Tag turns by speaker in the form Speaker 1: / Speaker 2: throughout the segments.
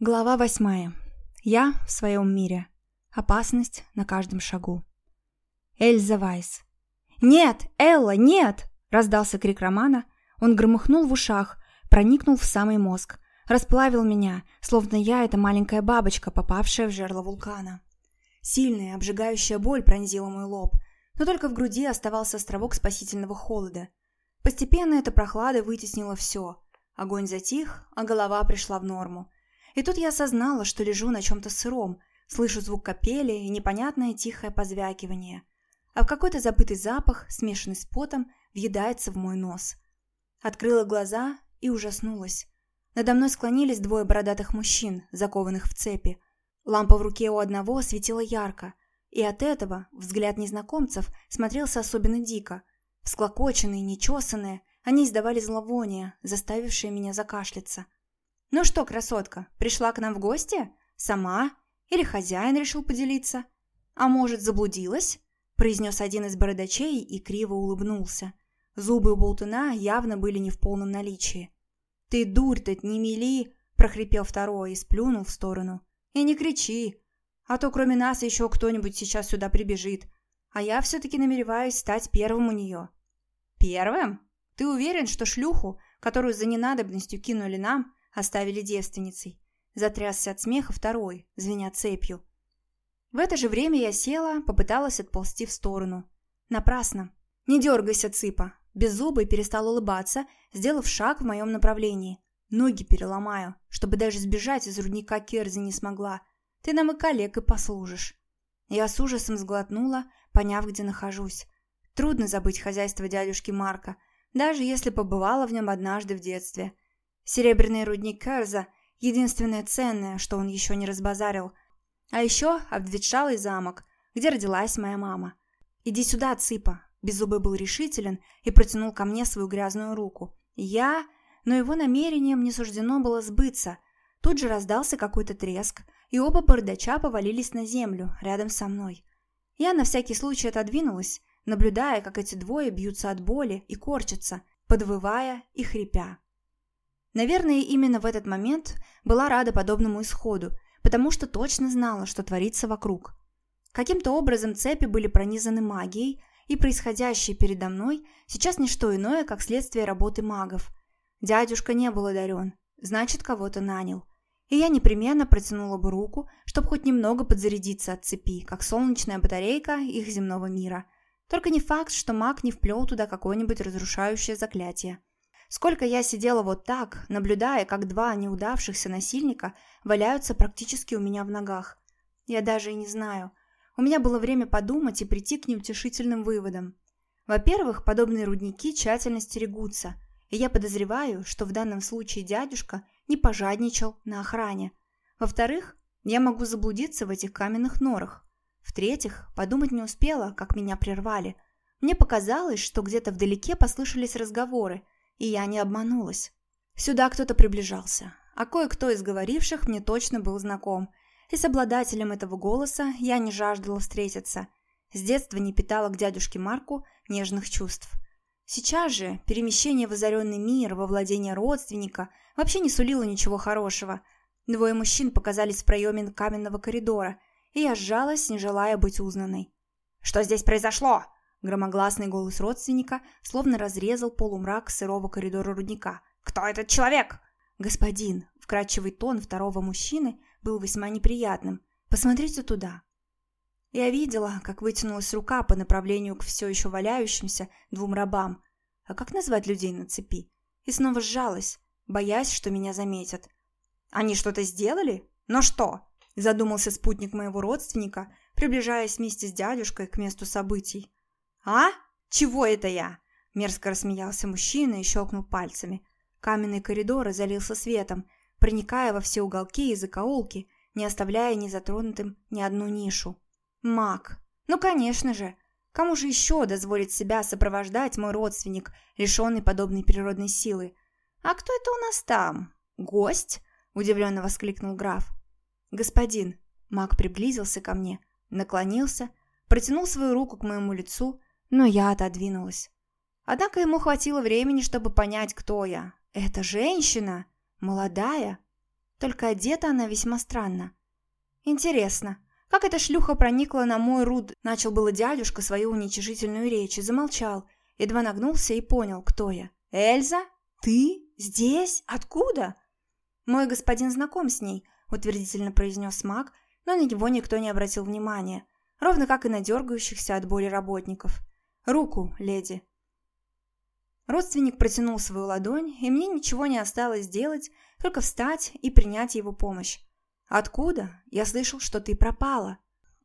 Speaker 1: Глава восьмая. Я в своем мире. Опасность на каждом шагу. Эльза Вайс. «Нет, Элла, нет!» – раздался крик Романа. Он громыхнул в ушах, проникнул в самый мозг, расплавил меня, словно я – это маленькая бабочка, попавшая в жерло вулкана. Сильная, обжигающая боль пронзила мой лоб, но только в груди оставался островок спасительного холода. Постепенно эта прохлада вытеснила все. Огонь затих, а голова пришла в норму. И тут я осознала, что лежу на чем-то сыром, слышу звук капели и непонятное тихое позвякивание. А какой-то забытый запах, смешанный с потом, въедается в мой нос. Открыла глаза и ужаснулась. Надо мной склонились двое бородатых мужчин, закованных в цепи. Лампа в руке у одного светила ярко, и от этого взгляд незнакомцев смотрелся особенно дико. Всклокоченные, нечесанные, они издавали зловоние, заставившее меня закашляться. «Ну что, красотка, пришла к нам в гости? Сама? Или хозяин решил поделиться? А может, заблудилась?» произнес один из бородачей и криво улыбнулся. Зубы у болтуна явно были не в полном наличии. «Ты дурь-то не мели!» – прохрипел второй и сплюнул в сторону. «И не кричи, а то кроме нас еще кто-нибудь сейчас сюда прибежит, а я все-таки намереваюсь стать первым у нее». «Первым? Ты уверен, что шлюху, которую за ненадобностью кинули нам, оставили девственницей?» Затрясся от смеха второй, звеня цепью. В это же время я села, попыталась отползти в сторону. Напрасно. «Не дергайся, цыпа!» Беззубый перестал улыбаться, сделав шаг в моем направлении. Ноги переломаю, чтобы даже сбежать из рудника Керзи не смогла. Ты нам и коллегой послужишь. Я с ужасом сглотнула, поняв, где нахожусь. Трудно забыть хозяйство дядюшки Марка, даже если побывала в нем однажды в детстве. Серебряный рудник Керза – единственное ценное, что он еще не разбазарил. А еще обветшалый замок, где родилась моя мама. «Иди сюда, цыпа!» Беззубый был решителен и протянул ко мне свою грязную руку. Я... Но его намерением не суждено было сбыться. Тут же раздался какой-то треск, и оба бардача повалились на землю, рядом со мной. Я на всякий случай отодвинулась, наблюдая, как эти двое бьются от боли и корчатся, подвывая и хрипя. Наверное, именно в этот момент была рада подобному исходу, потому что точно знала, что творится вокруг. Каким-то образом цепи были пронизаны магией, и происходящее передо мной сейчас не что иное, как следствие работы магов. Дядюшка не был одарен, значит, кого-то нанял. И я непременно протянула бы руку, чтобы хоть немного подзарядиться от цепи, как солнечная батарейка их земного мира. Только не факт, что маг не вплел туда какое-нибудь разрушающее заклятие. Сколько я сидела вот так, наблюдая, как два неудавшихся насильника валяются практически у меня в ногах. Я даже и не знаю. У меня было время подумать и прийти к неутешительным выводам. Во-первых, подобные рудники тщательно стерегутся, и я подозреваю, что в данном случае дядюшка не пожадничал на охране. Во-вторых, я могу заблудиться в этих каменных норах. В-третьих, подумать не успела, как меня прервали. Мне показалось, что где-то вдалеке послышались разговоры, и я не обманулась. Сюда кто-то приближался, а кое-кто из говоривших мне точно был знаком, и с обладателем этого голоса я не жаждала встретиться. С детства не питала к дядюшке Марку нежных чувств. Сейчас же перемещение в озаренный мир во владение родственника вообще не сулило ничего хорошего. Двое мужчин показались в проеме каменного коридора, и я сжалась, не желая быть узнанной. «Что здесь произошло?» Громогласный голос родственника словно разрезал полумрак сырого коридора рудника. «Кто этот человек?» «Господин!» Вкрадчивый тон второго мужчины был весьма неприятным. «Посмотрите туда!» Я видела, как вытянулась рука по направлению к все еще валяющимся двум рабам. А как назвать людей на цепи? И снова сжалась, боясь, что меня заметят. «Они что-то сделали? Но что?» Задумался спутник моего родственника, приближаясь вместе с дядюшкой к месту событий. «А? Чего это я?» Мерзко рассмеялся мужчина и щелкнул пальцами. Каменный коридор залился светом, проникая во все уголки и закоулки, не оставляя незатронутым ни одну нишу. Маг. Ну, конечно же. Кому же еще дозволит себя сопровождать мой родственник, лишенный подобной природной силы? А кто это у нас там? Гость? Удивленно воскликнул граф. Господин. Маг приблизился ко мне, наклонился, протянул свою руку к моему лицу, но я отодвинулась. Однако ему хватило времени, чтобы понять, кто я. Это женщина? Молодая? Только одета она весьма странно. Интересно, как эта шлюха проникла на мой руд? Начал было дядюшка свою уничижительную речь и замолчал, едва нагнулся и понял, кто я. «Эльза? Ты? Здесь? Откуда?» «Мой господин знаком с ней», — утвердительно произнес маг, но на него никто не обратил внимания, ровно как и на дергающихся от боли работников. «Руку, леди». Родственник протянул свою ладонь, и мне ничего не осталось делать, только встать и принять его помощь. «Откуда? Я слышал, что ты пропала».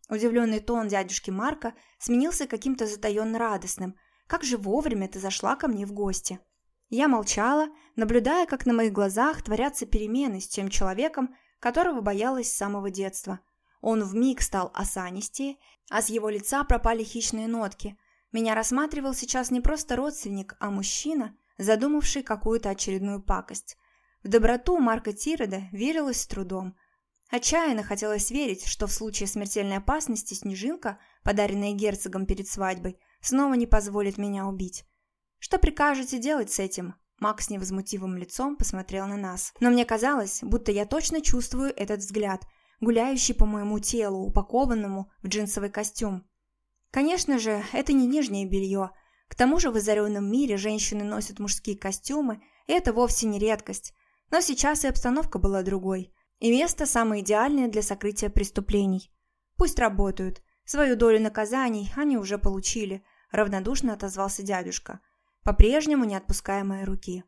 Speaker 1: Удивленный тон дядюшки Марка сменился каким-то затаенно радостным. «Как же вовремя ты зашла ко мне в гости?» Я молчала, наблюдая, как на моих глазах творятся перемены с тем человеком, которого боялась с самого детства. Он вмиг стал осанистее, а с его лица пропали хищные нотки. Меня рассматривал сейчас не просто родственник, а мужчина, задумавший какую-то очередную пакость. В доброту Марка Тирода верилось с трудом – Отчаянно хотелось верить, что в случае смертельной опасности снежинка, подаренная герцогом перед свадьбой, снова не позволит меня убить. «Что прикажете делать с этим?» Макс невозмутивым лицом посмотрел на нас. Но мне казалось, будто я точно чувствую этот взгляд, гуляющий по моему телу, упакованному в джинсовый костюм. Конечно же, это не нижнее белье. К тому же в озаренном мире женщины носят мужские костюмы, и это вовсе не редкость. Но сейчас и обстановка была другой. И место самое идеальное для сокрытия преступлений. Пусть работают. Свою долю наказаний они уже получили, равнодушно отозвался дядюшка, по-прежнему не отпуская моей руки.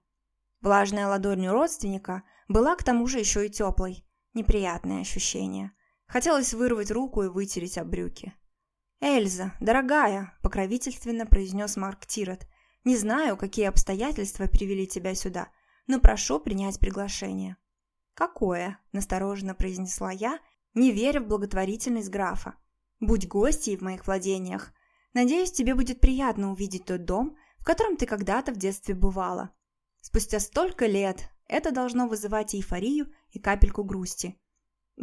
Speaker 1: Влажная ладонь у родственника была к тому же еще и теплой. Неприятное ощущение. Хотелось вырвать руку и вытереть об брюки. «Эльза, дорогая», — покровительственно произнес Марк Тирот, «не знаю, какие обстоятельства привели тебя сюда, но прошу принять приглашение». «Какое?» – настороженно произнесла я, не веря в благотворительность графа. «Будь гостьей в моих владениях. Надеюсь, тебе будет приятно увидеть тот дом, в котором ты когда-то в детстве бывала. Спустя столько лет это должно вызывать эйфорию и капельку грусти».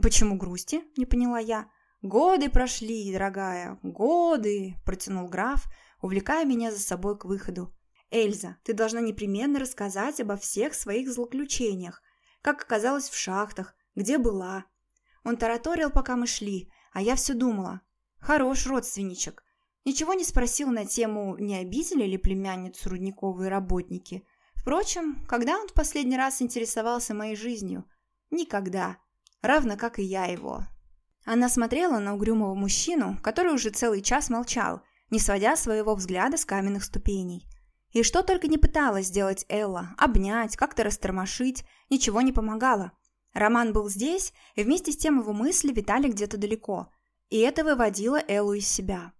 Speaker 1: «Почему грусти?» – не поняла я. «Годы прошли, дорогая, годы!» – протянул граф, увлекая меня за собой к выходу. «Эльза, ты должна непременно рассказать обо всех своих злоключениях, как оказалась в шахтах, где была. Он тараторил, пока мы шли, а я все думала. Хорош родственничек. Ничего не спросил на тему, не обидели ли племянницу Рудниковые работники. Впрочем, когда он в последний раз интересовался моей жизнью? Никогда. Равно как и я его. Она смотрела на угрюмого мужчину, который уже целый час молчал, не сводя своего взгляда с каменных ступеней. И что только не пыталась сделать Элла, обнять, как-то растормошить, ничего не помогало. Роман был здесь, и вместе с тем его мысли витали где-то далеко. И это выводило Эллу из себя.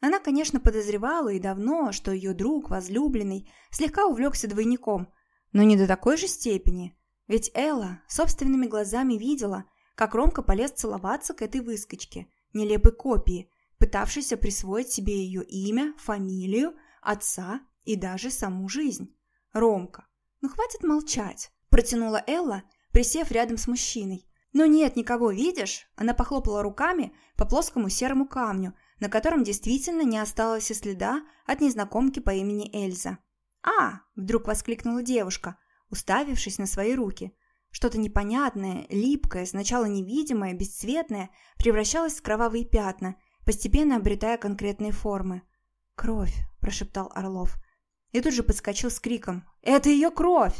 Speaker 1: Она, конечно, подозревала и давно, что ее друг, возлюбленный, слегка увлекся двойником, но не до такой же степени. Ведь Элла собственными глазами видела, как Ромка полез целоваться к этой выскочке, нелепой копии, пытавшейся присвоить себе ее имя, фамилию, отца и даже саму жизнь. «Ромка, ну хватит молчать», – протянула Элла, присев рядом с мужчиной. «Но нет никого, видишь?» Она похлопала руками по плоскому серому камню, на котором действительно не осталось и следа от незнакомки по имени Эльза. «А!» – вдруг воскликнула девушка, уставившись на свои руки. Что-то непонятное, липкое, сначала невидимое, бесцветное, превращалось в кровавые пятна, постепенно обретая конкретные формы. «Кровь!» – прошептал Орлов и тут же подскочил с криком «Это ее кровь!».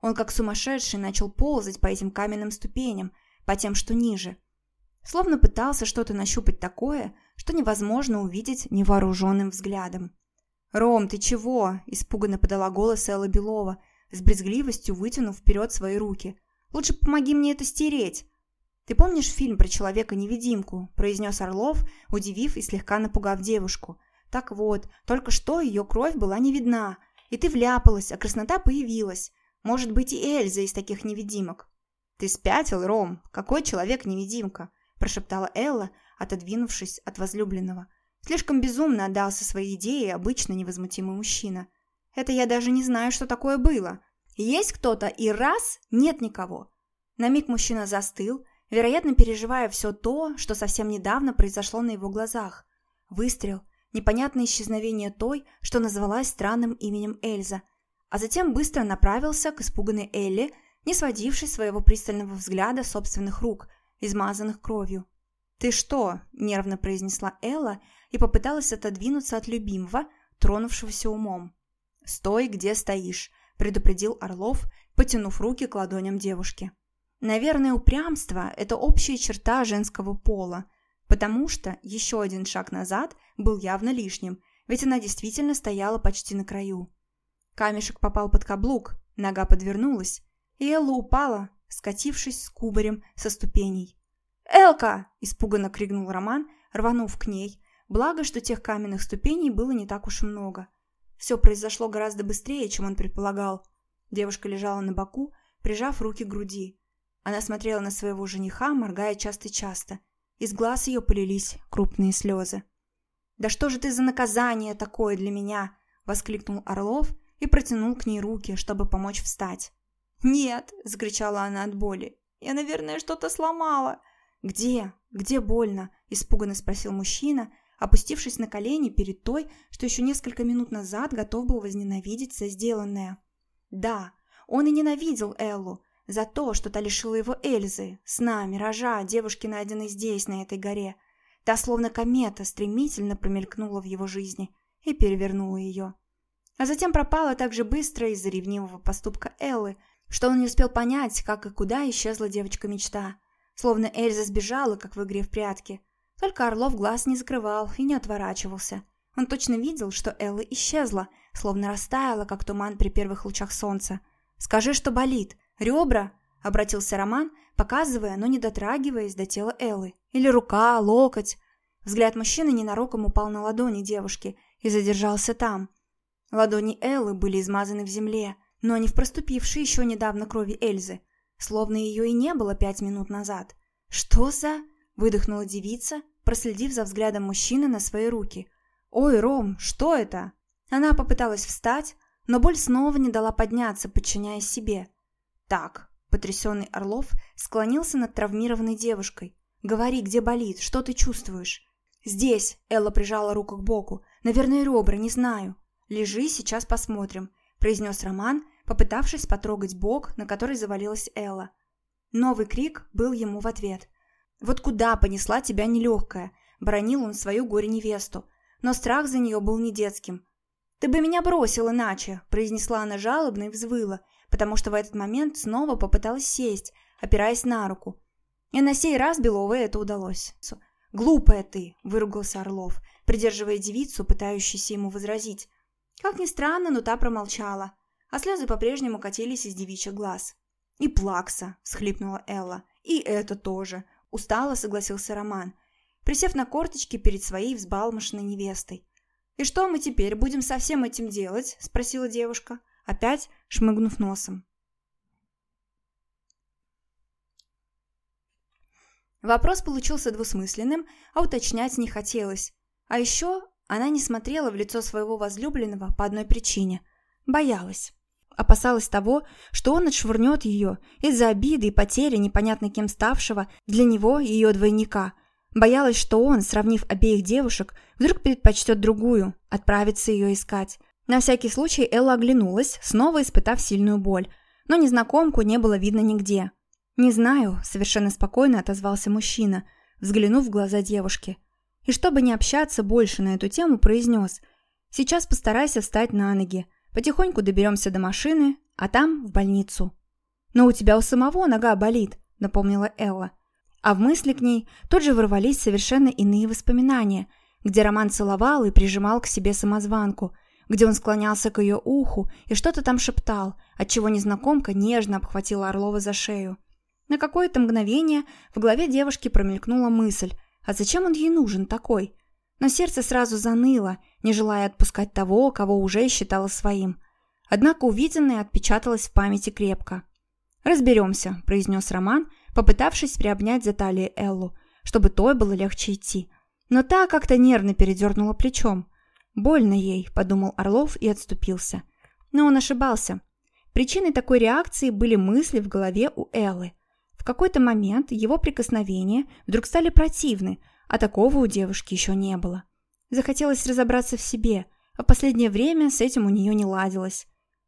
Speaker 1: Он как сумасшедший начал ползать по этим каменным ступеням, по тем, что ниже. Словно пытался что-то нащупать такое, что невозможно увидеть невооруженным взглядом. «Ром, ты чего?» – испуганно подала голос Элла Белова, с брезгливостью вытянув вперед свои руки. «Лучше помоги мне это стереть!» «Ты помнишь фильм про человека-невидимку?» – произнес Орлов, удивив и слегка напугав девушку – так вот, только что ее кровь была не видна, и ты вляпалась, а краснота появилась. Может быть, и Эльза из таких невидимок. «Ты спятил, Ром? Какой человек-невидимка?» – прошептала Элла, отодвинувшись от возлюбленного. Слишком безумно отдался своей идее обычно невозмутимый мужчина. «Это я даже не знаю, что такое было. Есть кто-то, и раз – нет никого». На миг мужчина застыл, вероятно, переживая все то, что совсем недавно произошло на его глазах. Выстрел, непонятное исчезновение той, что называлась странным именем Эльза, а затем быстро направился к испуганной Элли, не сводивший своего пристального взгляда собственных рук, измазанных кровью. «Ты что?» – нервно произнесла Элла и попыталась отодвинуться от любимого, тронувшегося умом. «Стой, где стоишь», – предупредил Орлов, потянув руки к ладоням девушки. Наверное, упрямство – это общая черта женского пола, потому что еще один шаг назад был явно лишним, ведь она действительно стояла почти на краю. Камешек попал под каблук, нога подвернулась, и Элла упала, скатившись с кубарем со ступеней. «Элка!» – испуганно крикнул Роман, рванув к ней, благо, что тех каменных ступеней было не так уж много. Все произошло гораздо быстрее, чем он предполагал. Девушка лежала на боку, прижав руки к груди. Она смотрела на своего жениха, моргая часто-часто. Из глаз ее полились крупные слезы. «Да что же ты за наказание такое для меня?» – воскликнул Орлов и протянул к ней руки, чтобы помочь встать. «Нет!» – закричала она от боли. «Я, наверное, что-то сломала!» «Где? Где больно?» – испуганно спросил мужчина, опустившись на колени перед той, что еще несколько минут назад готов был возненавидеть за сделанное. Да, он и ненавидел Эллу за то, что та лишила его Эльзы, сна, миража, девушки, найденной здесь, на этой горе. Та, словно комета, стремительно промелькнула в его жизни и перевернула ее. А затем пропала так же быстро из-за ревнивого поступка Эллы, что он не успел понять, как и куда исчезла девочка-мечта. Словно Эльза сбежала, как в игре в прятки. Только Орлов глаз не закрывал и не отворачивался. Он точно видел, что Элла исчезла, словно растаяла, как туман при первых лучах солнца. «Скажи, что болит. Ребра?» — обратился Роман, показывая, но не дотрагиваясь до тела Эллы. «Или рука, локоть?» Взгляд мужчины ненароком упал на ладони девушки и задержался там. Ладони Эллы были измазаны в земле, но не в проступившей еще недавно крови Эльзы. Словно ее и не было пять минут назад. «Что за...» – выдохнула девица, проследив за взглядом мужчины на свои руки. «Ой, Ром, что это?» Она попыталась встать, но боль снова не дала подняться, подчиняясь себе. «Так», – потрясенный Орлов склонился над травмированной девушкой. «Говори, где болит, что ты чувствуешь?» «Здесь», – Элла прижала руку к боку. «Наверное, ребра, не знаю». «Лежи, сейчас посмотрим», – произнес Роман, попытавшись потрогать бок, на который завалилась Элла. Новый крик был ему в ответ. «Вот куда понесла тебя нелегкая?» – бронил он свою горе-невесту. Но страх за нее был не детским. «Ты бы меня бросил иначе!» – произнесла она жалобно и взвыла, потому что в этот момент снова попыталась сесть, опираясь на руку. И на сей раз Беловой это удалось. «Глупая ты!» – выругался Орлов, придерживая девицу, пытающуюся ему возразить. Как ни странно, но та промолчала а слезы по-прежнему катились из девичьих глаз. «И плакса!» – схлипнула Элла. «И это тоже!» – устало согласился Роман, присев на корточки перед своей взбалмошной невестой. «И что мы теперь будем со всем этим делать?» – спросила девушка, опять шмыгнув носом. Вопрос получился двусмысленным, а уточнять не хотелось. А еще она не смотрела в лицо своего возлюбленного по одной причине – боялась. Опасалась того, что он отшвырнет ее из-за обиды и потери непонятно кем ставшего для него ее двойника. Боялась, что он, сравнив обеих девушек, вдруг предпочтет другую, отправится ее искать. На всякий случай Элла оглянулась, снова испытав сильную боль, но незнакомку не было видно нигде. «Не знаю», — совершенно спокойно отозвался мужчина, взглянув в глаза девушки. И чтобы не общаться больше на эту тему, произнес «Сейчас постарайся встать на ноги. Потихоньку доберемся до машины, а там в больницу. «Но у тебя у самого нога болит», — напомнила Элла. А в мысли к ней тут же ворвались совершенно иные воспоминания, где Роман целовал и прижимал к себе самозванку, где он склонялся к ее уху и что-то там шептал, отчего незнакомка нежно обхватила Орлова за шею. На какое-то мгновение в голове девушки промелькнула мысль, а зачем он ей нужен такой? Но сердце сразу заныло, не желая отпускать того, кого уже считала своим. Однако увиденное отпечаталось в памяти крепко. «Разберемся», – произнес Роман, попытавшись приобнять за талию Эллу, чтобы той было легче идти. Но та как-то нервно передернула плечом. «Больно ей», – подумал Орлов и отступился. Но он ошибался. Причиной такой реакции были мысли в голове у Эллы. В какой-то момент его прикосновения вдруг стали противны, а такого у девушки еще не было. Захотелось разобраться в себе, а в последнее время с этим у нее не ладилось.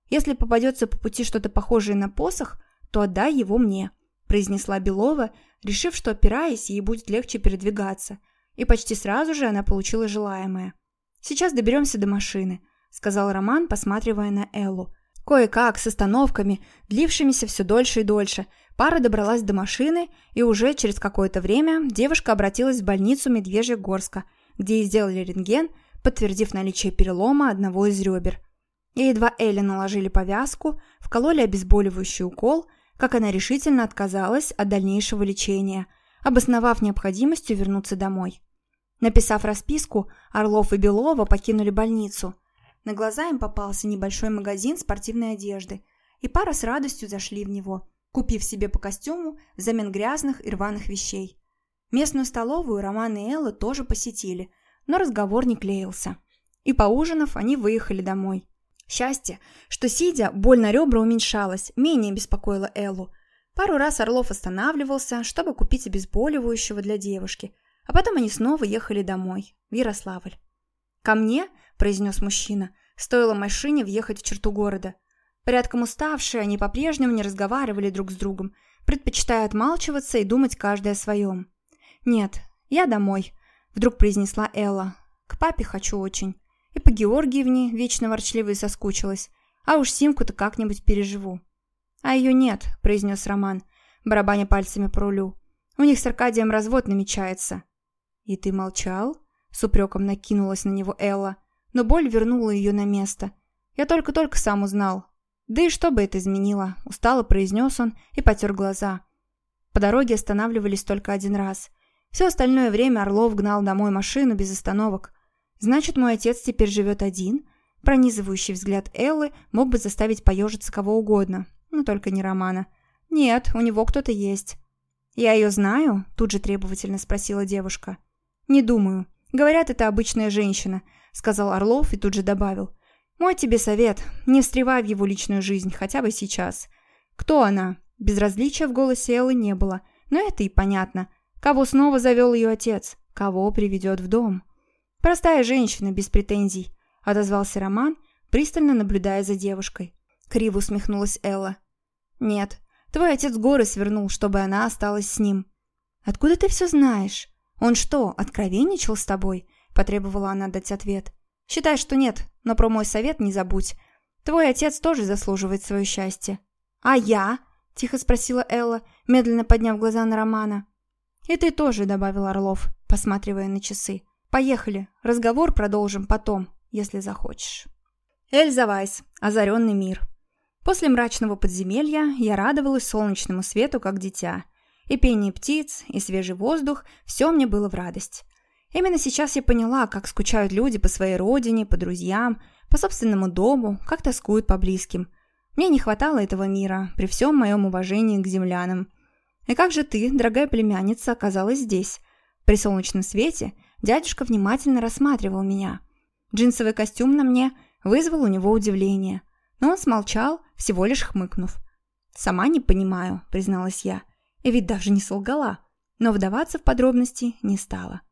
Speaker 1: Если попадется по пути что-то похожее на посох, то отдай его мне», – произнесла Белова, решив, что, опираясь, ей будет легче передвигаться. И почти сразу же она получила желаемое. «Сейчас доберемся до машины», – сказал Роман, посматривая на Эллу. Кое-как, с остановками, длившимися все дольше и дольше, пара добралась до машины, и уже через какое-то время девушка обратилась в больницу Медвежьегорска, где ей сделали рентген, подтвердив наличие перелома одного из ребер. И едва Элли наложили повязку, вкололи обезболивающий укол, как она решительно отказалась от дальнейшего лечения, обосновав необходимостью вернуться домой. Написав расписку, Орлов и Белова покинули больницу. На глаза им попался небольшой магазин спортивной одежды, и пара с радостью зашли в него, купив себе по костюму взамен грязных и рваных вещей. Местную столовую Роман и Элла тоже посетили, но разговор не клеился. И поужинав, они выехали домой. Счастье, что сидя, боль на ребра уменьшалась, менее беспокоило Эллу. Пару раз Орлов останавливался, чтобы купить обезболивающего для девушки, а потом они снова ехали домой, в Ярославль. «Ко мне?» – произнес мужчина. Стоило машине въехать в черту города. Порядком уставшие, они по-прежнему не разговаривали друг с другом, предпочитая отмалчиваться и думать каждый о своем. «Нет, я домой», – вдруг произнесла Элла. «К папе хочу очень». И по Георгиевне вечно ворчливой соскучилась. А уж Симку-то как-нибудь переживу. «А ее нет», – произнес Роман, барабаня пальцами по рулю. «У них с Аркадием развод намечается». «И ты молчал?» – с упреком накинулась на него Элла. Но боль вернула ее на место. «Я только-только сам узнал». «Да и что бы это изменило?» – устало произнес он и потер глаза. По дороге останавливались только один раз. Все остальное время Орлов гнал домой машину без остановок – Значит, мой отец теперь живет один? Пронизывающий взгляд Эллы мог бы заставить поежиться кого угодно, но только не Романа. Нет, у него кто-то есть. «Я ее знаю?» – тут же требовательно спросила девушка. «Не думаю. Говорят, это обычная женщина», – сказал Орлов и тут же добавил. «Мой тебе совет. Не встревай в его личную жизнь, хотя бы сейчас. Кто она?» Безразличия в голосе Эллы не было, но это и понятно. Кого снова завел ее отец? Кого приведет в дом? «Простая женщина, без претензий», — отозвался Роман, пристально наблюдая за девушкой. Криво усмехнулась Элла. «Нет, твой отец горы свернул, чтобы она осталась с ним». «Откуда ты все знаешь? Он что, откровенничал с тобой?» — потребовала она дать ответ. «Считай, что нет, но про мой совет не забудь. Твой отец тоже заслуживает свое счастье». «А я?» — тихо спросила Элла, медленно подняв глаза на Романа. «И ты тоже», — добавил Орлов, посматривая на часы. Поехали, разговор продолжим потом, если захочешь. Эльза Вайс. Озаренный мир. После мрачного подземелья я радовалась солнечному свету, как дитя. И пение птиц, и свежий воздух – все мне было в радость. Именно сейчас я поняла, как скучают люди по своей родине, по друзьям, по собственному дому, как тоскуют по близким. Мне не хватало этого мира, при всем моем уважении к землянам. И как же ты, дорогая племянница, оказалась здесь? При солнечном свете – Дядюшка внимательно рассматривал меня. Джинсовый костюм на мне вызвал у него удивление, но он смолчал, всего лишь хмыкнув. «Сама не понимаю», — призналась я, и ведь даже не солгала, но вдаваться в подробности не стала.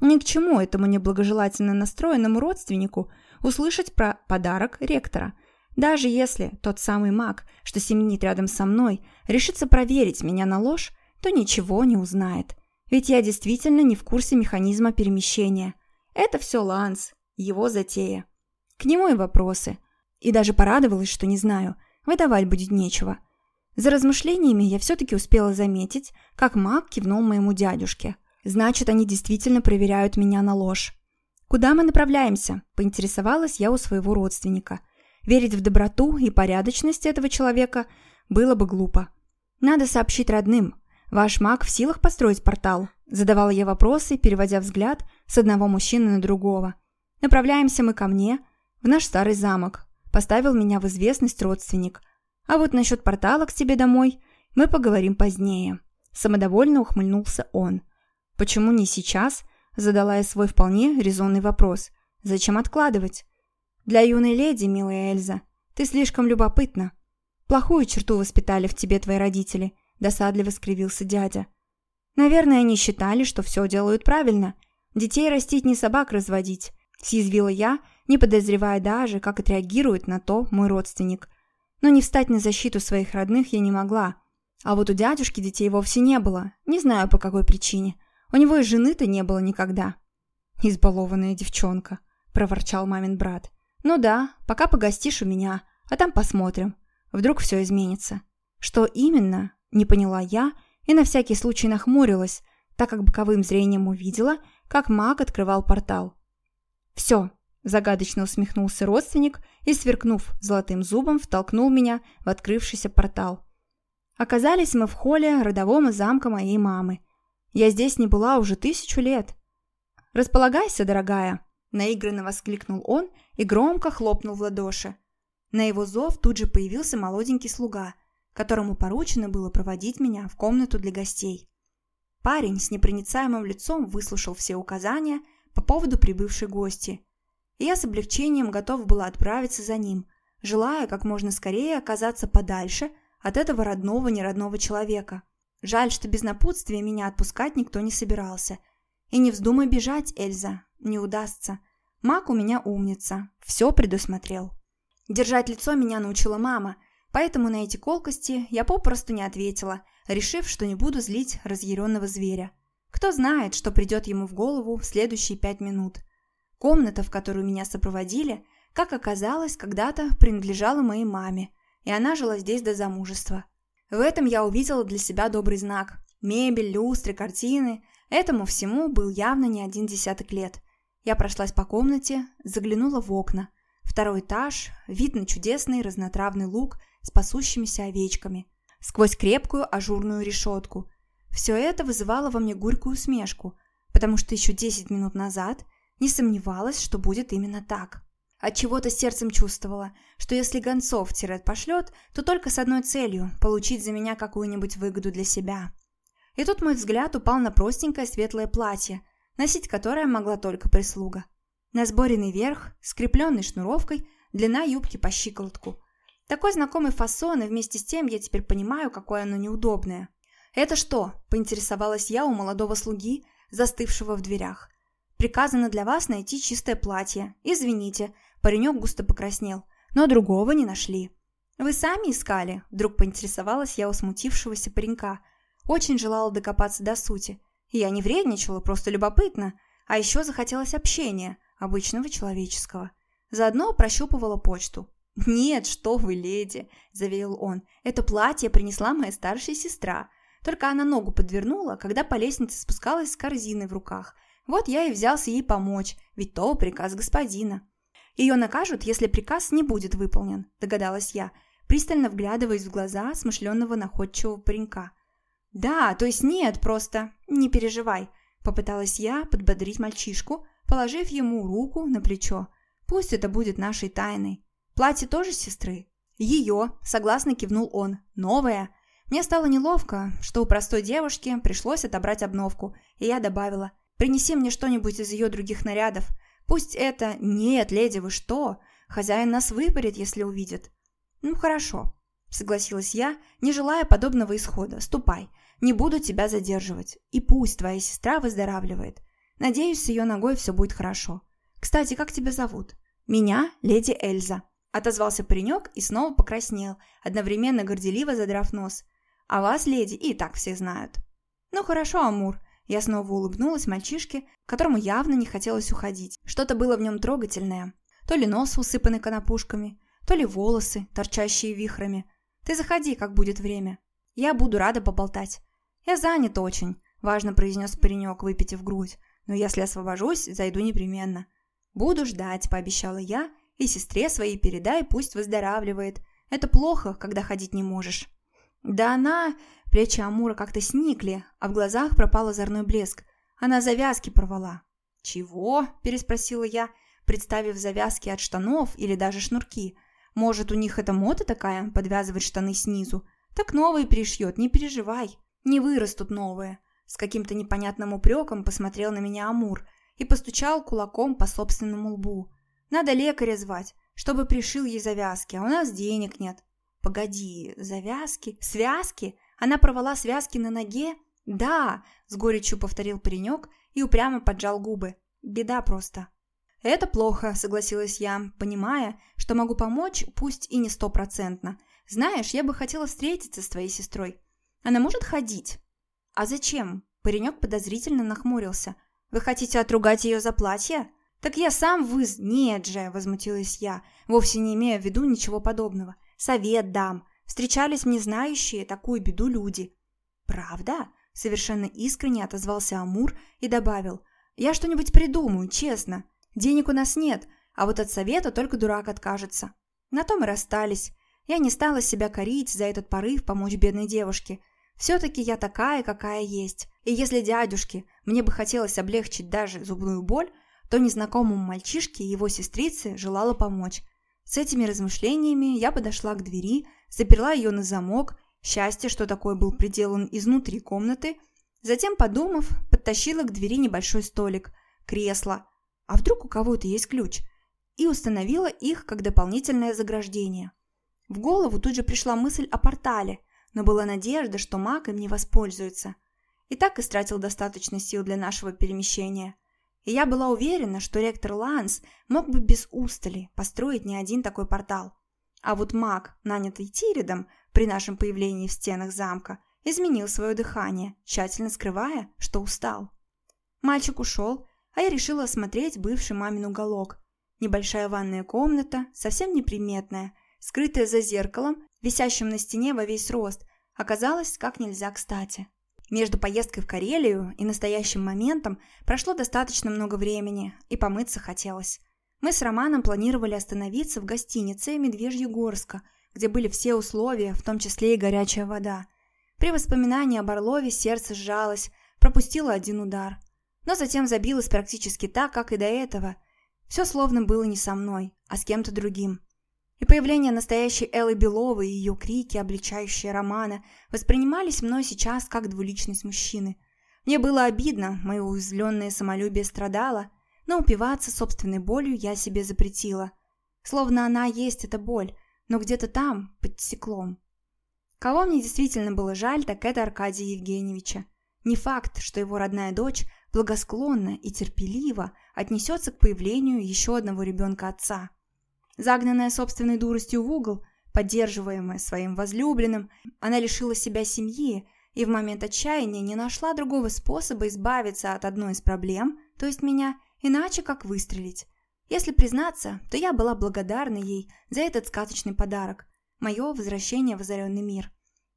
Speaker 1: Ни к чему этому неблагожелательно настроенному родственнику услышать про подарок ректора, даже если тот самый маг, что семенит рядом со мной, решится проверить меня на ложь, то ничего не узнает. Ведь я действительно не в курсе механизма перемещения. Это все Ланс, его затея. К нему и вопросы. И даже порадовалась, что не знаю. Выдавать будет нечего. За размышлениями я все-таки успела заметить, как маг кивнул моему дядюшке. Значит, они действительно проверяют меня на ложь. «Куда мы направляемся?» – поинтересовалась я у своего родственника. Верить в доброту и порядочность этого человека было бы глупо. Надо сообщить родным, «Ваш маг в силах построить портал?» Задавала я вопросы, переводя взгляд с одного мужчины на другого. «Направляемся мы ко мне, в наш старый замок», поставил меня в известность родственник. «А вот насчет портала к тебе домой мы поговорим позднее». Самодовольно ухмыльнулся он. «Почему не сейчас?» Задала я свой вполне резонный вопрос. «Зачем откладывать?» «Для юной леди, милая Эльза, ты слишком любопытна. Плохую черту воспитали в тебе твои родители – досадливо скривился дядя. Наверное, они считали, что все делают правильно. Детей растить не собак разводить, съязвила я, не подозревая даже, как отреагирует на то мой родственник. Но не встать на защиту своих родных я не могла. А вот у дядюшки детей вовсе не было. Не знаю, по какой причине. У него и жены-то не было никогда. «Избалованная девчонка», – проворчал мамин брат. «Ну да, пока погостишь у меня, а там посмотрим. Вдруг все изменится». Что именно, не поняла я и на всякий случай нахмурилась, так как боковым зрением увидела, как маг открывал портал. «Все», – загадочно усмехнулся родственник и, сверкнув золотым зубом, втолкнул меня в открывшийся портал. Оказались мы в холле родового замка моей мамы. Я здесь не была уже тысячу лет. «Располагайся, дорогая!» – наигранно воскликнул он и громко хлопнул в ладоши. На его зов тут же появился молоденький слуга, которому поручено было проводить меня в комнату для гостей. Парень с непроницаемым лицом выслушал все указания по поводу прибывшей гости, и я с облегчением готов была отправиться за ним, желая как можно скорее оказаться подальше от этого родного-неродного человека. Жаль, что без напутствия меня отпускать никто не собирался. И не вздумай бежать, Эльза, не удастся. Мак у меня умница, все предусмотрел. Держать лицо меня научила мама, поэтому на эти колкости я попросту не ответила, решив, что не буду злить разъяренного зверя. Кто знает, что придет ему в голову в следующие пять минут. Комната, в которую меня сопроводили, как оказалось, когда-то принадлежала моей маме – и она жила здесь до замужества. В этом я увидела для себя добрый знак. Мебель, люстры, картины. Этому всему был явно не один десяток лет. Я прошлась по комнате, заглянула в окна. Второй этаж, вид на чудесный разнотравный луг с пасущимися овечками. Сквозь крепкую ажурную решетку. Все это вызывало во мне горькую усмешку, потому что еще 10 минут назад не сомневалась, что будет именно так. От чего то сердцем чувствовала, что если гонцов Тирет пошлет, то только с одной целью – получить за меня какую-нибудь выгоду для себя. И тут мой взгляд упал на простенькое светлое платье, носить которое могла только прислуга. На сборенный верх, скрепленный шнуровкой, длина юбки по щиколотку. Такой знакомый фасон, и вместе с тем я теперь понимаю, какое оно неудобное. «Это что?» – поинтересовалась я у молодого слуги, застывшего в дверях. «Приказано для вас найти чистое платье. Извините, Паренек густо покраснел, но другого не нашли. «Вы сами искали?» – вдруг поинтересовалась я у смутившегося паренька. Очень желала докопаться до сути. я не вредничала, просто любопытно. А еще захотелось общения, обычного человеческого. Заодно прощупывала почту. «Нет, что вы, леди!» – заверил он. «Это платье принесла моя старшая сестра. Только она ногу подвернула, когда по лестнице спускалась с корзиной в руках. Вот я и взялся ей помочь, ведь то приказ господина. Ее накажут, если приказ не будет выполнен, догадалась я, пристально вглядываясь в глаза смышленного находчивого паренька. «Да, то есть нет, просто не переживай», – попыталась я подбодрить мальчишку, положив ему руку на плечо. «Пусть это будет нашей тайной. Платье тоже сестры?» «Ее», – согласно кивнул он, – «новое». Мне стало неловко, что у простой девушки пришлось отобрать обновку, и я добавила, «Принеси мне что-нибудь из ее других нарядов, Пусть это... Нет, леди, вы что? Хозяин нас выпарит, если увидит. Ну, хорошо, согласилась я, не желая подобного исхода. Ступай, не буду тебя задерживать. И пусть твоя сестра выздоравливает. Надеюсь, с ее ногой все будет хорошо. Кстати, как тебя зовут? Меня леди Эльза. Отозвался паренек и снова покраснел, одновременно горделиво задрав нос. А вас, леди, и так все знают. Ну хорошо, Амур, я снова улыбнулась мальчишке, которому явно не хотелось уходить. Что-то было в нем трогательное. То ли нос усыпанный конопушками, то ли волосы, торчащие вихрами. Ты заходи, как будет время. Я буду рада поболтать. Я занят очень, важно произнес паренек, выпитив грудь. Но если освобожусь, зайду непременно. Буду ждать, пообещала я, и сестре своей передай, пусть выздоравливает. Это плохо, когда ходить не можешь. Да она... Плечи Амура как-то сникли, а в глазах пропал озорной блеск. Она завязки порвала. «Чего?» – переспросила я, представив завязки от штанов или даже шнурки. «Может, у них это мода такая, подвязывать штаны снизу? Так новые пришьет, не переживай. Не вырастут новые». С каким-то непонятным упреком посмотрел на меня Амур и постучал кулаком по собственному лбу. «Надо лекаря звать, чтобы пришил ей завязки, а у нас денег нет». «Погоди, завязки? Связки?» Она порвала связки на ноге? Да, с горечью повторил паренек и упрямо поджал губы. Беда просто. Это плохо, согласилась я, понимая, что могу помочь, пусть и не стопроцентно. Знаешь, я бы хотела встретиться с твоей сестрой. Она может ходить?» «А зачем?» Паренек подозрительно нахмурился. «Вы хотите отругать ее за платье?» «Так я сам выз...» «Нет же!» – возмутилась я, вовсе не имея в виду ничего подобного. «Совет дам. Встречались мне знающие такую беду люди». «Правда?» – совершенно искренне отозвался Амур и добавил. «Я что-нибудь придумаю, честно. Денег у нас нет, а вот от совета только дурак откажется». На том и расстались. Я не стала себя корить за этот порыв помочь бедной девушке. Все-таки я такая, какая есть. И если дядюшке мне бы хотелось облегчить даже зубную боль, то незнакомому мальчишке и его сестрице желала помочь. С этими размышлениями я подошла к двери, заперла ее на замок, счастье, что такое был приделан изнутри комнаты, затем, подумав, подтащила к двери небольшой столик, кресло, а вдруг у кого-то есть ключ, и установила их как дополнительное заграждение. В голову тут же пришла мысль о портале, но была надежда, что маг им не воспользуется. И так истратил достаточно сил для нашего перемещения. И я была уверена, что ректор Ланс мог бы без устали построить не один такой портал. А вот маг, нанятый Тиридом при нашем появлении в стенах замка, изменил свое дыхание, тщательно скрывая, что устал. Мальчик ушел, а я решила осмотреть бывший мамин уголок. Небольшая ванная комната, совсем неприметная, скрытая за зеркалом, висящим на стене во весь рост, оказалась как нельзя кстати. Между поездкой в Карелию и настоящим моментом прошло достаточно много времени, и помыться хотелось. Мы с Романом планировали остановиться в гостинице Медвежьегорска, где были все условия, в том числе и горячая вода. При воспоминании об Орлове сердце сжалось, пропустило один удар. Но затем забилось практически так, как и до этого. Все словно было не со мной, а с кем-то другим. И появление настоящей Эллы Беловой и ее крики, обличающие Романа, воспринимались мной сейчас как двуличность мужчины. Мне было обидно, мое уязвленное самолюбие страдало, но упиваться собственной болью я себе запретила. Словно она есть эта боль, но где-то там, под стеклом. Кого мне действительно было жаль, так это Аркадия Евгеньевича. Не факт, что его родная дочь благосклонно и терпеливо отнесется к появлению еще одного ребенка отца. Загнанная собственной дуростью в угол, поддерживаемая своим возлюбленным, она лишила себя семьи и в момент отчаяния не нашла другого способа избавиться от одной из проблем, то есть меня, иначе как выстрелить. Если признаться, то я была благодарна ей за этот сказочный подарок, мое возвращение в озаренный мир.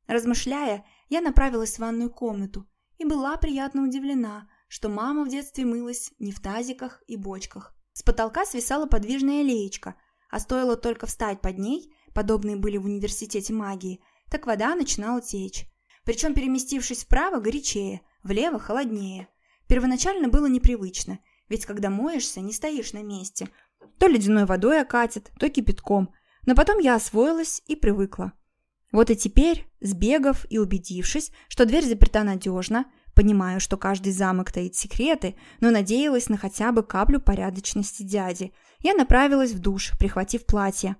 Speaker 1: Размышляя, я направилась в ванную комнату и была приятно удивлена, что мама в детстве мылась не в тазиках и бочках. С потолка свисала подвижная леечка, а стоило только встать под ней, подобные были в университете магии, так вода начинала течь. Причем, переместившись вправо, горячее, влево холоднее. Первоначально было непривычно, ведь когда моешься, не стоишь на месте. То ледяной водой окатит, то кипятком. Но потом я освоилась и привыкла. Вот и теперь, сбегав и убедившись, что дверь заперта надежно, понимаю, что каждый замок таит секреты, но надеялась на хотя бы каплю порядочности дяди – я направилась в душ, прихватив платье.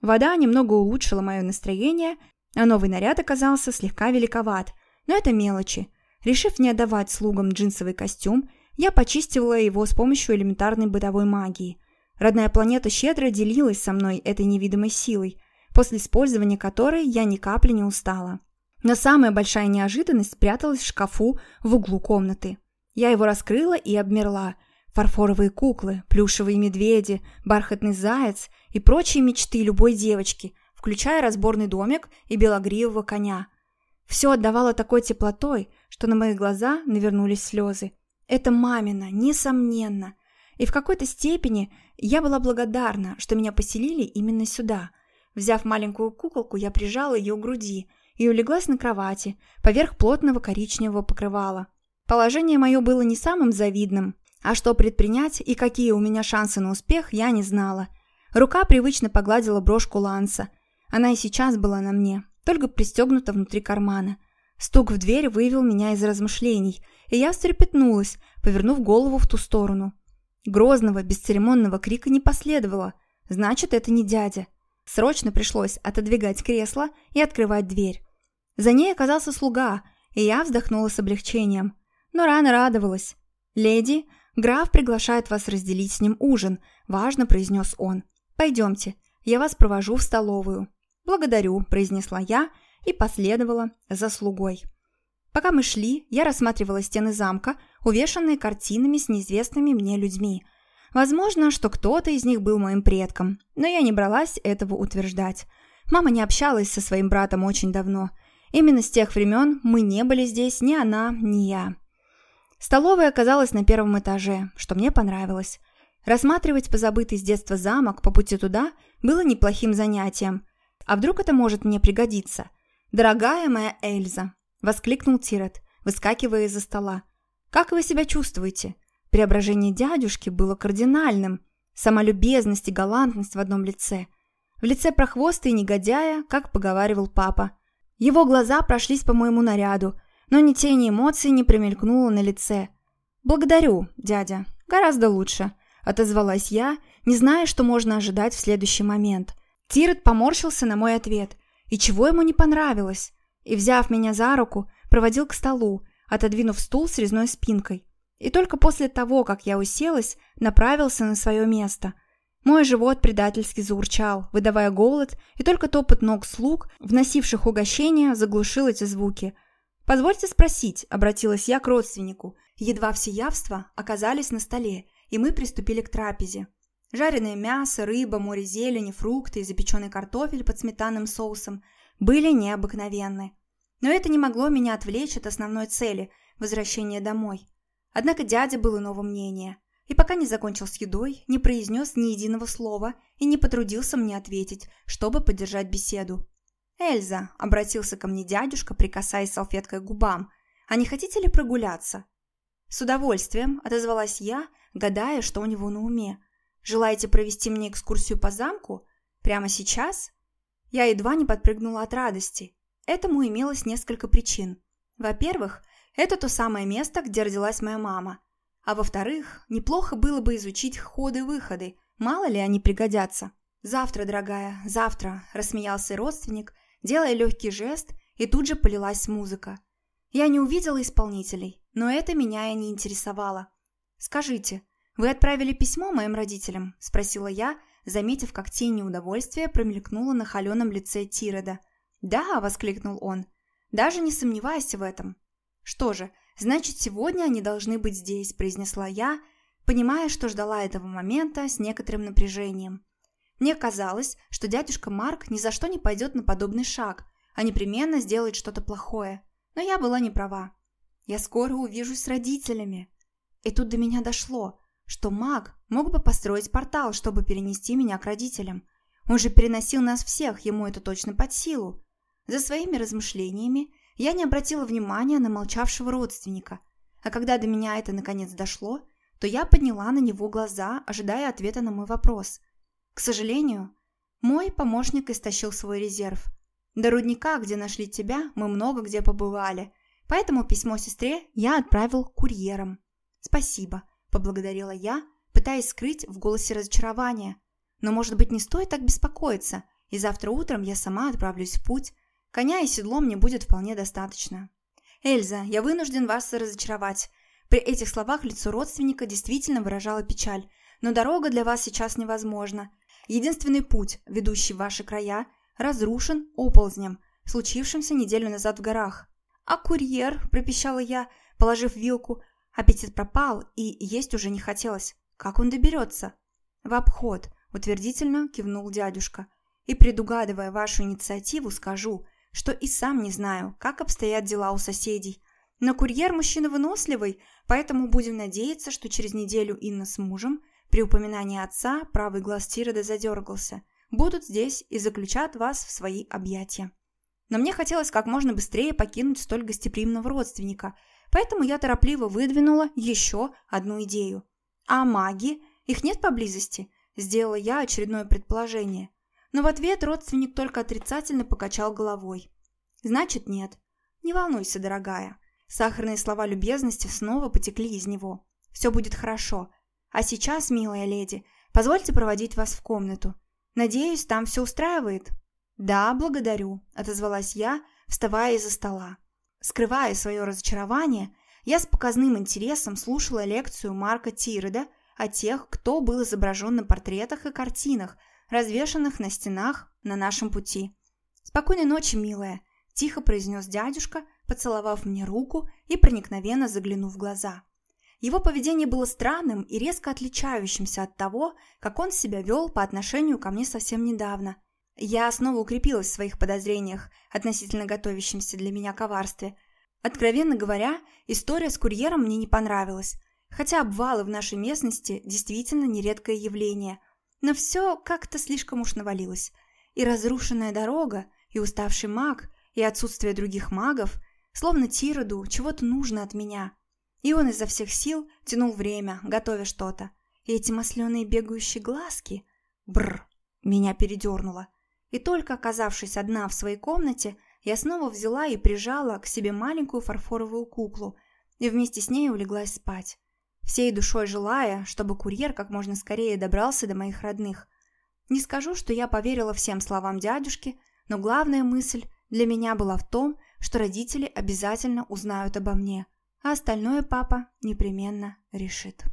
Speaker 1: Вода немного улучшила мое настроение, а новый наряд оказался слегка великоват, но это мелочи. Решив не отдавать слугам джинсовый костюм, я почистила его с помощью элементарной бытовой магии. Родная планета щедро делилась со мной этой невидимой силой, после использования которой я ни капли не устала. Но самая большая неожиданность спряталась в шкафу в углу комнаты. Я его раскрыла и обмерла – Фарфоровые куклы, плюшевые медведи, бархатный заяц и прочие мечты любой девочки, включая разборный домик и белогривого коня. Все отдавало такой теплотой, что на мои глаза навернулись слезы. Это мамина, несомненно. И в какой-то степени я была благодарна, что меня поселили именно сюда. Взяв маленькую куколку, я прижала ее к груди и улеглась на кровати, поверх плотного коричневого покрывала. Положение мое было не самым завидным, а что предпринять и какие у меня шансы на успех, я не знала. Рука привычно погладила брошку Ланса. Она и сейчас была на мне, только пристегнута внутри кармана. Стук в дверь вывел меня из размышлений, и я встрепетнулась, повернув голову в ту сторону. Грозного, бесцеремонного крика не последовало. Значит, это не дядя. Срочно пришлось отодвигать кресло и открывать дверь. За ней оказался слуга, и я вздохнула с облегчением. Но рано радовалась. «Леди, «Граф приглашает вас разделить с ним ужин», – важно произнес он. «Пойдемте, я вас провожу в столовую». «Благодарю», – произнесла я и последовала за слугой. Пока мы шли, я рассматривала стены замка, увешанные картинами с неизвестными мне людьми. Возможно, что кто-то из них был моим предком, но я не бралась этого утверждать. Мама не общалась со своим братом очень давно. Именно с тех времен мы не были здесь ни она, ни я. Столовая оказалась на первом этаже, что мне понравилось. Рассматривать позабытый с детства замок по пути туда было неплохим занятием. А вдруг это может мне пригодиться? «Дорогая моя Эльза!» – воскликнул Тирет, выскакивая из-за стола. «Как вы себя чувствуете?» Преображение дядюшки было кардинальным. Сама любезность и галантность в одном лице. В лице прохвоста и негодяя, как поговаривал папа. Его глаза прошлись по моему наряду, но ни тени эмоций не промелькнуло на лице. «Благодарю, дядя. Гораздо лучше», – отозвалась я, не зная, что можно ожидать в следующий момент. Тирет поморщился на мой ответ. И чего ему не понравилось? И, взяв меня за руку, проводил к столу, отодвинув стул с резной спинкой. И только после того, как я уселась, направился на свое место. Мой живот предательски заурчал, выдавая голод, и только топот ног слуг, вносивших угощения, заглушил эти звуки. «Позвольте спросить», — обратилась я к родственнику. Едва все явства оказались на столе, и мы приступили к трапезе. Жареное мясо, рыба, море зелени, фрукты и запеченный картофель под сметанным соусом были необыкновенны. Но это не могло меня отвлечь от основной цели – возвращения домой. Однако дядя был иного мнения, и пока не закончил с едой, не произнес ни единого слова и не потрудился мне ответить, чтобы поддержать беседу. «Эльза», – обратился ко мне дядюшка, прикасаясь салфеткой к губам, – «а не хотите ли прогуляться?» С удовольствием отозвалась я, гадая, что у него на уме. Желаете провести мне экскурсию по замку? Прямо сейчас?» Я едва не подпрыгнула от радости. Этому имелось несколько причин. Во-первых, это то самое место, где родилась моя мама. А во-вторых, неплохо было бы изучить ходы-выходы, мало ли они пригодятся. «Завтра, дорогая, завтра», – рассмеялся родственник, делая легкий жест, и тут же полилась музыка. Я не увидела исполнителей, но это меня и не интересовало. «Скажите, «Вы отправили письмо моим родителям?» – спросила я, заметив, как тень неудовольствия промелькнула на холеном лице Тирода. «Да!» – воскликнул он. «Даже не сомневайся в этом». «Что же, значит, сегодня они должны быть здесь», – произнесла я, понимая, что ждала этого момента с некоторым напряжением. Мне казалось, что дядюшка Марк ни за что не пойдет на подобный шаг, а непременно сделает что-то плохое. Но я была не права. Я скоро увижусь с родителями. И тут до меня дошло что маг мог бы построить портал, чтобы перенести меня к родителям. Он же переносил нас всех, ему это точно под силу. За своими размышлениями я не обратила внимания на молчавшего родственника, а когда до меня это наконец дошло, то я подняла на него глаза, ожидая ответа на мой вопрос. К сожалению, мой помощник истощил свой резерв. До рудника, где нашли тебя, мы много где побывали, поэтому письмо сестре я отправил курьером. Спасибо. – поблагодарила я, пытаясь скрыть в голосе разочарование. «Но, может быть, не стоит так беспокоиться, и завтра утром я сама отправлюсь в путь. Коня и седло мне будет вполне достаточно». «Эльза, я вынужден вас разочаровать». При этих словах лицо родственника действительно выражало печаль. «Но дорога для вас сейчас невозможна. Единственный путь, ведущий в ваши края, разрушен оползнем, случившимся неделю назад в горах». «А курьер?» – пропищала я, положив вилку, Аппетит пропал, и есть уже не хотелось. Как он доберется? В обход, утвердительно кивнул дядюшка. И предугадывая вашу инициативу, скажу, что и сам не знаю, как обстоят дела у соседей. Но курьер мужчина выносливый, поэтому будем надеяться, что через неделю Инна с мужем, при упоминании отца, правый глаз Тирода задергался, будут здесь и заключат вас в свои объятия. Но мне хотелось как можно быстрее покинуть столь гостеприимного родственника – Поэтому я торопливо выдвинула еще одну идею. «А маги? Их нет поблизости?» Сделала я очередное предположение. Но в ответ родственник только отрицательно покачал головой. «Значит, нет. Не волнуйся, дорогая». Сахарные слова любезности снова потекли из него. «Все будет хорошо. А сейчас, милая леди, позвольте проводить вас в комнату. Надеюсь, там все устраивает?» «Да, благодарю», – отозвалась я, вставая из-за стола. Скрывая свое разочарование, я с показным интересом слушала лекцию Марка Тирода о тех, кто был изображен на портретах и картинах, развешанных на стенах на нашем пути. «Спокойной ночи, милая», – тихо произнес дядюшка, поцеловав мне руку и проникновенно заглянув в глаза. Его поведение было странным и резко отличающимся от того, как он себя вел по отношению ко мне совсем недавно. Я снова укрепилась в своих подозрениях относительно готовящемся для меня коварстве. Откровенно говоря, история с курьером мне не понравилась, хотя обвалы в нашей местности действительно нередкое явление. Но все как-то слишком уж навалилось. И разрушенная дорога, и уставший маг, и отсутствие других магов, словно Тироду чего-то нужно от меня – и он изо всех сил тянул время, готовя что-то. И эти масленые бегающие глазки... Бррр! Меня передернуло. И только оказавшись одна в своей комнате, я снова взяла и прижала к себе маленькую фарфоровую куклу и вместе с ней улеглась спать, всей душой желая, чтобы курьер как можно скорее добрался до моих родных. Не скажу, что я поверила всем словам дядюшки, но главная мысль для меня была в том, что родители обязательно узнают обо мне – а остальное папа непременно решит.